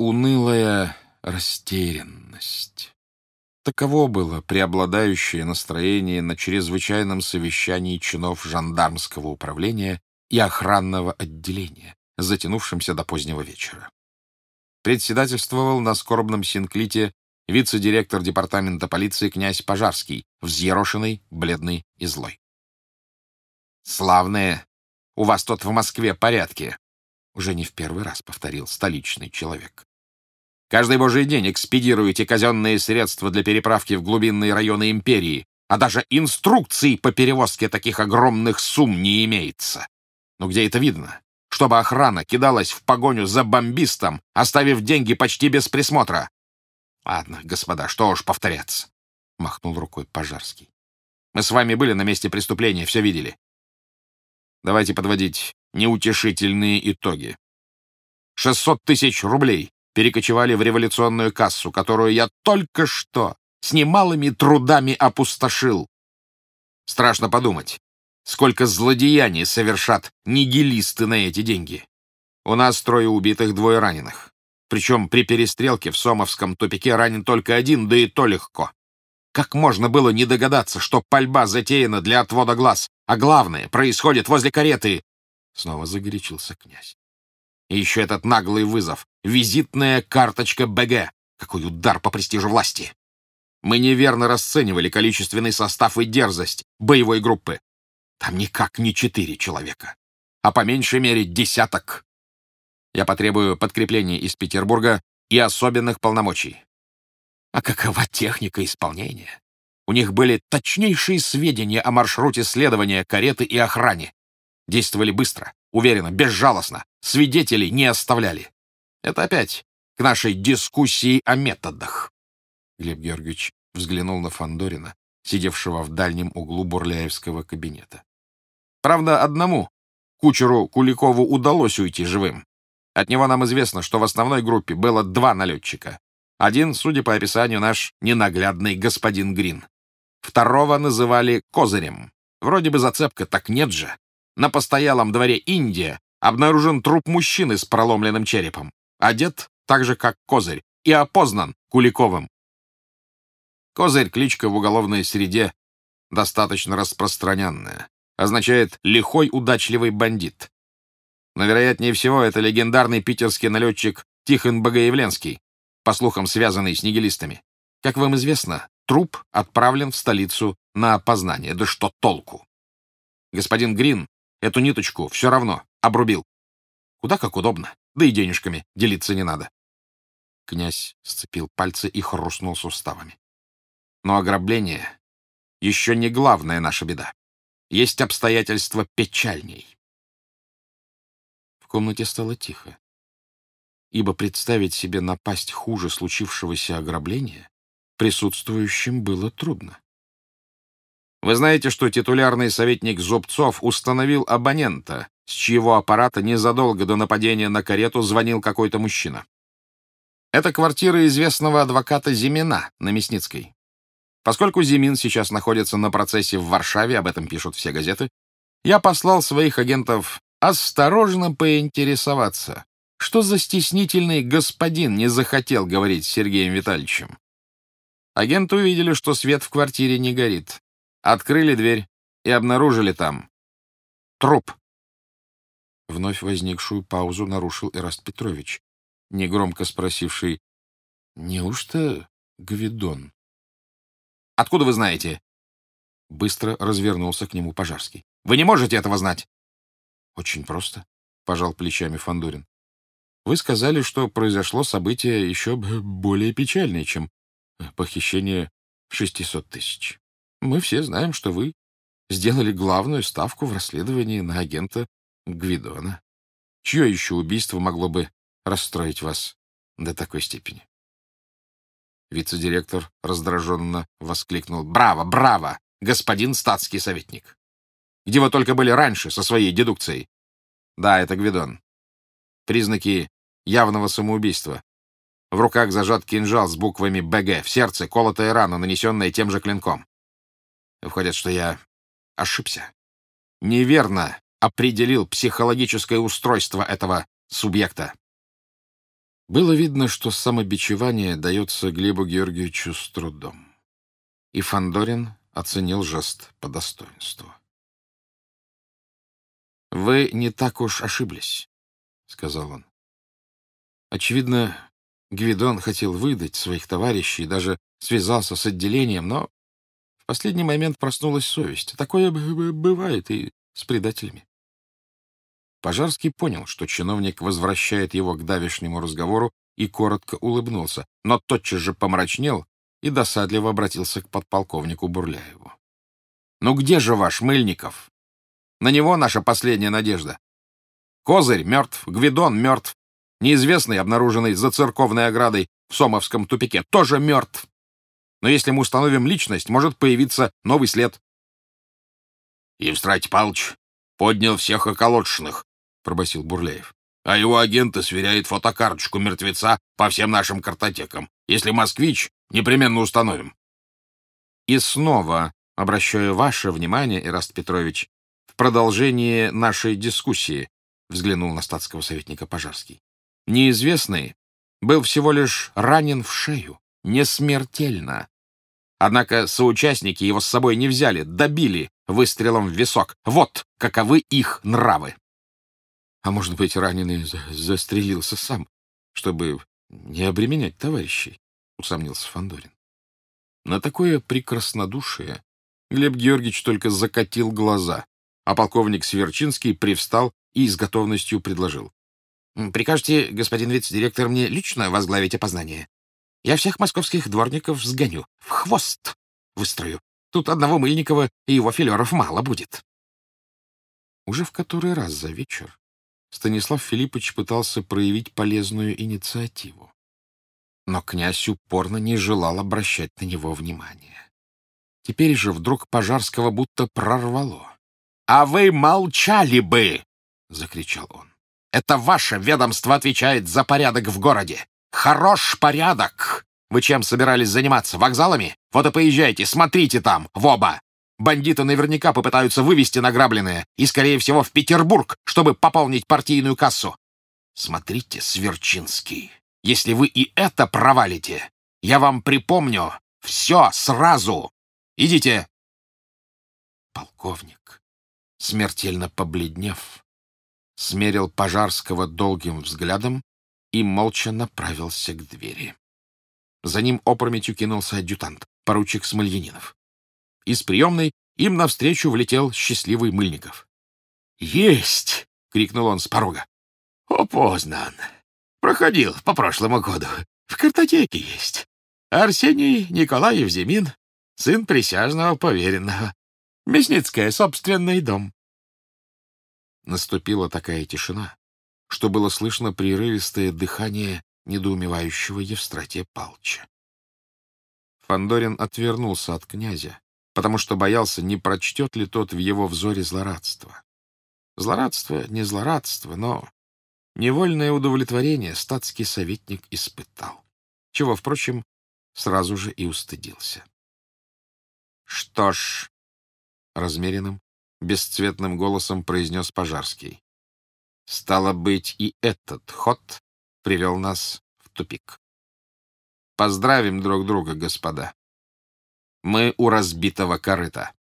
Унылая растерянность. Таково было преобладающее настроение на чрезвычайном совещании чинов жандармского управления и охранного отделения, затянувшемся до позднего вечера. Председательствовал на скорбном синклите вице-директор департамента полиции князь Пожарский, взъерошенный, бледный и злой. «Славные! У вас тут в Москве порядки!» Уже не в первый раз повторил столичный человек. «Каждый божий день экспедируете казенные средства для переправки в глубинные районы империи, а даже инструкций по перевозке таких огромных сумм не имеется. Но где это видно? Чтобы охрана кидалась в погоню за бомбистом, оставив деньги почти без присмотра. Ладно, господа, что уж повторяться, — махнул рукой Пожарский. Мы с вами были на месте преступления, все видели. Давайте подводить неутешительные итоги. 600 тысяч рублей перекочевали в революционную кассу, которую я только что с немалыми трудами опустошил. Страшно подумать, сколько злодеяний совершат нигилисты на эти деньги. У нас трое убитых, двое раненых. Причем при перестрелке в Сомовском тупике ранен только один, да и то легко. Как можно было не догадаться, что пальба затеяна для отвода глаз, а главное, происходит возле кареты? Снова загорячился князь. И еще этот наглый вызов. Визитная карточка БГ. Какой удар по престижу власти. Мы неверно расценивали количественный состав и дерзость боевой группы. Там никак не четыре человека, а по меньшей мере десяток. Я потребую подкрепления из Петербурга и особенных полномочий. А какова техника исполнения? У них были точнейшие сведения о маршруте следования кареты и охране. Действовали быстро, уверенно, безжалостно, свидетелей не оставляли. Это опять к нашей дискуссии о методах. Глеб Георгиевич взглянул на Фандорина, сидевшего в дальнем углу Бурляевского кабинета. Правда, одному, кучеру Куликову, удалось уйти живым. От него нам известно, что в основной группе было два налетчика. Один, судя по описанию, наш ненаглядный господин Грин. Второго называли Козырем. Вроде бы зацепка, так нет же. На постоялом дворе Индия обнаружен труп мужчины с проломленным черепом. Одет так же, как Козырь, и опознан Куликовым. Козырь — кличка в уголовной среде достаточно распространенная означает «лихой удачливый бандит». Но, вероятнее всего, это легендарный питерский налетчик Тихон Богоявленский, по слухам, связанный с нигилистами. Как вам известно, труп отправлен в столицу на опознание. Да что толку? Господин Грин эту ниточку все равно обрубил. Куда как удобно, да и денежками делиться не надо. Князь сцепил пальцы и хрустнул суставами. Но ограбление еще не главная наша беда. Есть обстоятельства печальней. В комнате стало тихо, ибо представить себе напасть хуже случившегося ограбления присутствующим было трудно. Вы знаете, что титулярный советник Зубцов установил абонента, с чьего аппарата незадолго до нападения на карету звонил какой-то мужчина. Это квартира известного адвоката Зимина на Мясницкой. Поскольку Зимин сейчас находится на процессе в Варшаве, об этом пишут все газеты, я послал своих агентов осторожно поинтересоваться, что за стеснительный господин не захотел говорить с Сергеем Витальевичем. Агенты увидели, что свет в квартире не горит. Открыли дверь и обнаружили там труп. Вновь возникшую паузу нарушил Эраст Петрович, негромко спросивший, «Неужто Гвидон?» Откуда вы знаете?» Быстро развернулся к нему Пожарский. «Вы не можете этого знать!» «Очень просто», — пожал плечами Фандорин. «Вы сказали, что произошло событие еще более печальное, чем похищение 600 тысяч. Мы все знаем, что вы сделали главную ставку в расследовании на агента Гвидона. Чье еще убийство могло бы расстроить вас до такой степени?» Вице-директор раздраженно воскликнул. «Браво, браво, господин статский советник! Где вы только были раньше со своей дедукцией?» «Да, это Гвидон. Признаки явного самоубийства. В руках зажат кинжал с буквами «БГ», в сердце колотая рана, нанесенная тем же клинком. Выходит, что я ошибся. Неверно определил психологическое устройство этого субъекта. Было видно, что самобичевание дается Глебу Георгиевичу с трудом. И Фандорин оценил жест по достоинству. «Вы не так уж ошиблись», — сказал он. Очевидно, Гвидон хотел выдать своих товарищей даже связался с отделением, но последний момент проснулась совесть. Такое бывает и с предателями. Пожарский понял, что чиновник возвращает его к давешнему разговору и коротко улыбнулся, но тотчас же помрачнел и досадливо обратился к подполковнику Бурляеву. «Ну где же ваш Мыльников? На него наша последняя надежда. Козырь мертв, Гвидон мертв, неизвестный, обнаруженный за церковной оградой в Сомовском тупике, тоже мертв. Но если мы установим личность, может появиться новый след. — Евстратий Павлович поднял всех околотшных, — пробасил Бурляев. — А его агенты сверяют фотокарточку мертвеца по всем нашим картотекам. Если москвич, непременно установим. И снова обращаю ваше внимание, Ираст Петрович, в продолжение нашей дискуссии, — взглянул на статского советника Пожарский. Неизвестный был всего лишь ранен в шею, не смертельно. Однако соучастники его с собой не взяли, добили выстрелом в висок. Вот каковы их нравы. А может быть, раненый застрелился сам, чтобы не обременять товарищей, — усомнился Фандорин. На такое прекраснодушие Глеб Георгиевич только закатил глаза, а полковник Сверчинский привстал и с готовностью предложил. Прикажете, господин вице-директор, мне лично возглавить опознание? Я всех московских дворников сгоню, в хвост выстрою. Тут одного Мыльникова и его филеров мало будет. Уже в который раз за вечер Станислав Филиппович пытался проявить полезную инициативу. Но князь упорно не желал обращать на него внимания. Теперь же вдруг Пожарского будто прорвало. — А вы молчали бы! — закричал он. Это ваше ведомство отвечает за порядок в городе. Хорош порядок! Вы чем собирались заниматься? Вокзалами? Вот и поезжайте, смотрите там, в оба. Бандиты наверняка попытаются вывести награбленное, и, скорее всего, в Петербург, чтобы пополнить партийную кассу. Смотрите, Сверчинский, если вы и это провалите, я вам припомню все сразу. Идите. Полковник, смертельно побледнев, смерил Пожарского долгим взглядом и молча направился к двери. За ним опрометью кинулся адъютант, поручик Смольянинов. Из приемной им навстречу влетел счастливый Мыльников. «Есть!» — крикнул он с порога. «О, Познан! Проходил по прошлому году. В картотеке есть. Арсений Николаев Зимин, сын присяжного поверенного. Мясницкая, собственный дом. Наступила такая тишина, что было слышно прерывистое дыхание недоумевающего Евстратия Палча. Фандорин отвернулся от князя, потому что боялся, не прочтет ли тот в его взоре злорадство. Злорадство не злорадство, но невольное удовлетворение статский советник испытал, чего, впрочем, сразу же и устыдился. — Что ж, — размеренным, — бесцветным голосом произнес Пожарский. Стало быть, и этот ход привел нас в тупик. Поздравим друг друга, господа. Мы у разбитого корыта.